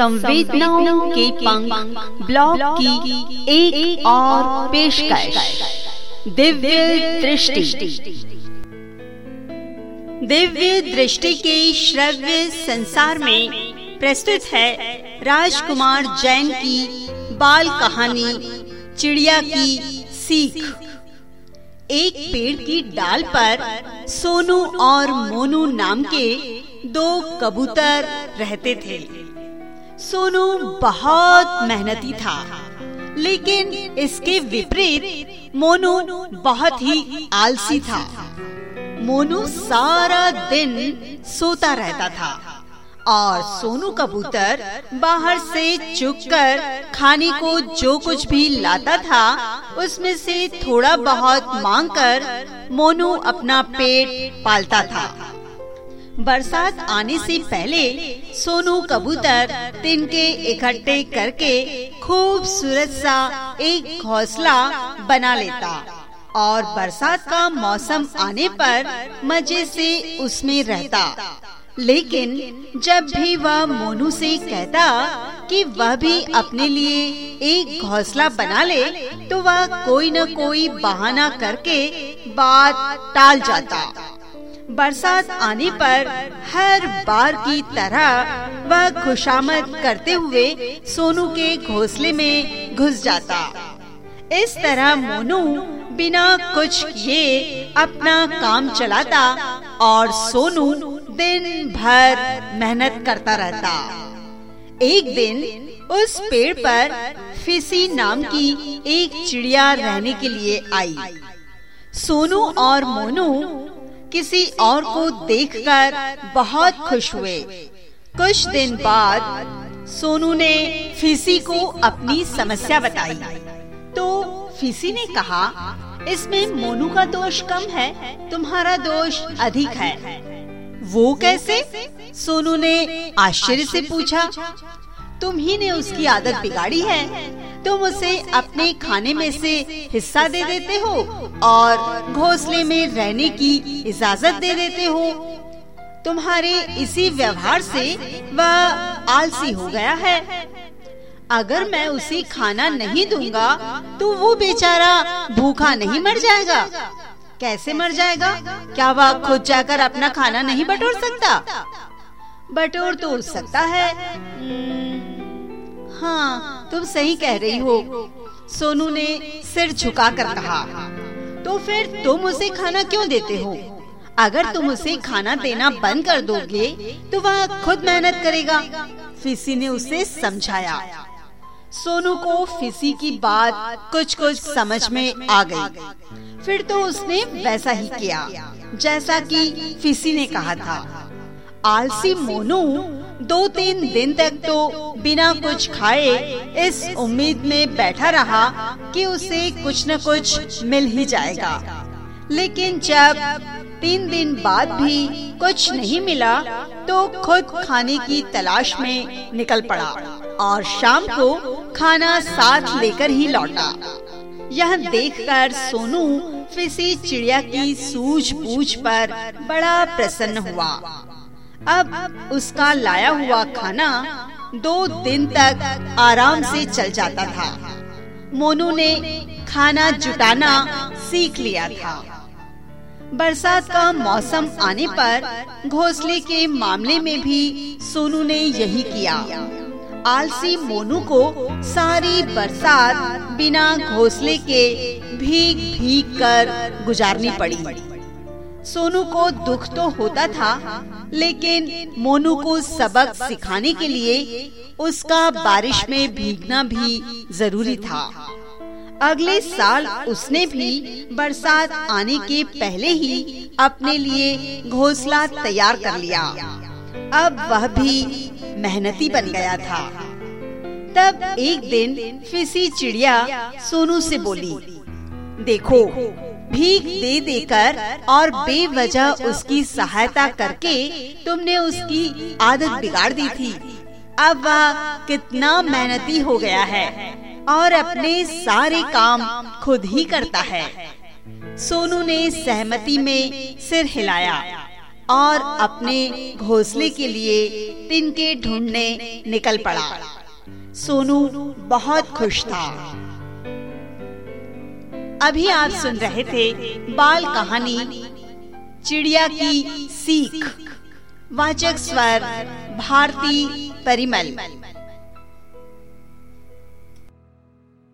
संवेदनाओं के पंख ब्लॉग की एक, एक और पेशकश। दिव्य दृष्टि। दिव्य दृष्टि के श्रव्य संसार में प्रस्तुत है राजकुमार जैन की बाल कहानी चिड़िया की सीख। एक पेड़ की डाल पर सोनू और मोनू नाम के दो कबूतर रहते थे। सोनू बहुत मेहनती था, लेकिन इसके विपरीत मोनू बहुत ही आलसी था। मोनू सारा दिन सोता रहता था और सोनू कबूतर बाहर से चुक कर खाने को जो कुछ भी लाता था, उसमें से थोड़ा बहुत मांगकर मोनू अपना पेट पालता था। बरसात आने से पहले सोनू कबूतर तिनके इकट्ठे करके खूबसूरत सा एक घोंसला बना लेता और बरसात का मौसम आने पर मज़े से उसमें रहता। लेकिन जब भी वह मोनू से कहता कि वह भी अपने लिए एक घोंसला बना ले तो वह कोई न कोई बहाना करके बात टाल जाता। बरसात आने पर हर बार की तरह वह खुशामद करते हुए सोनू के घोंसले में घुस जाता। इस तरह मोनू बिना कुछ किए अपना काम चलाता और सोनू दिन भर मेहनत करता रहता। एक दिन उस पेड़ पर फिसी नाम की एक चिड़िया रहने के लिए आई। सोनू और मोनू किसी और को देखकर बहुत खुश हुए। कुछ दिन बाद सोनू ने फीसी को अपनी समस्या बताई। तो फीसी ने कहा इसमें मोनू का दोष कम है तुम्हारा दोष अधिक है। वो कैसे? सोनू ने आश्चर्य से पूछा तुम ही ने उसकी आदत बिगाड़ी है। तुम उसे अपने खाने में से हिस्सा दे देते हो और घोंसले में रहने की इजाज़त दे देते हो। तुम्हारे इसी व्यवहार से वह आलसी हो गया है। अगर मैं उसे खाना नहीं दूँगा तो वो बेचारा भूखा नहीं मर जाएगा। कैसे मर जाएगा? क्या वह खुद जाकर अपना खाना नहीं बटोर सकता? बटोर तो सकता है। हाँ। तुम सही कह रही हो। सोनू ने सिर झुका कर कहा तो फिर तुम उसे खाना क्यों देते हो? अगर तुम उसे खाना देना बंद कर दोगे तो वह खुद मेहनत करेगा। फिसी ने उसे समझाया। सोनू को फिसी की बात कुछ कुछ समझ में आ गई। फिर तो उसने वैसा ही किया, जैसा कि फिसी ने कहा था। आलसी मोनू दो तीन दिन तक तो बिना कुछ खाए इस उम्मीद में बैठा रहा कि उसे कुछ न कुछ मिल ही जाएगा। लेकिन जब तीन दिन बाद भी कुछ नहीं मिला तो खुद खाने की तलाश में निकल पड़ा और शाम को खाना साथ लेकर ही लौटा। यह देखकर सोनू फिसी चिड़िया की सूझ सूझबूझ पर बड़ा प्रसन्न हुआ। अब उसका लाया हुआ खाना दो दिन तक आराम से चल जाता था। मोनू ने खाना जुटाना सीख लिया था। बरसात का मौसम आने पर घोंसले के मामले में भी सोनू ने यही किया। आलसी मोनू को सारी बरसात बिना घोंसले के भीग भीग कर गुजारनी पड़ी। सोनू को दुख तो होता था, लेकिन मोनू को सबक सिखाने के लिए उसका बारिश में भीगना भी ज़रूरी था। अगले साल उसने भी बरसात आने के पहले ही अपने लिए घोंसला तैयार कर लिया। अब वह भी मेहनती बन गया था। तब एक दिन फिसी चिड़िया सोनू से बोली, देखो भीख दे देकर और बेवजह उसकी सहायता करके तुमने उसकी आदत बिगाड़ दी थी। अब वह कितना मेहनती हो गया है और अपने सारे काम खुद ही करता है। सोनू ने सहमति में सिर हिलाया और अपने घोंसले के लिए तिनके ढूँढने निकल पड़ा। सोनू बहुत खुश था। अभी आप सुन रहे थे बाल कहानी चिड़िया की सीख। वाचक स्वर भारती परिमल।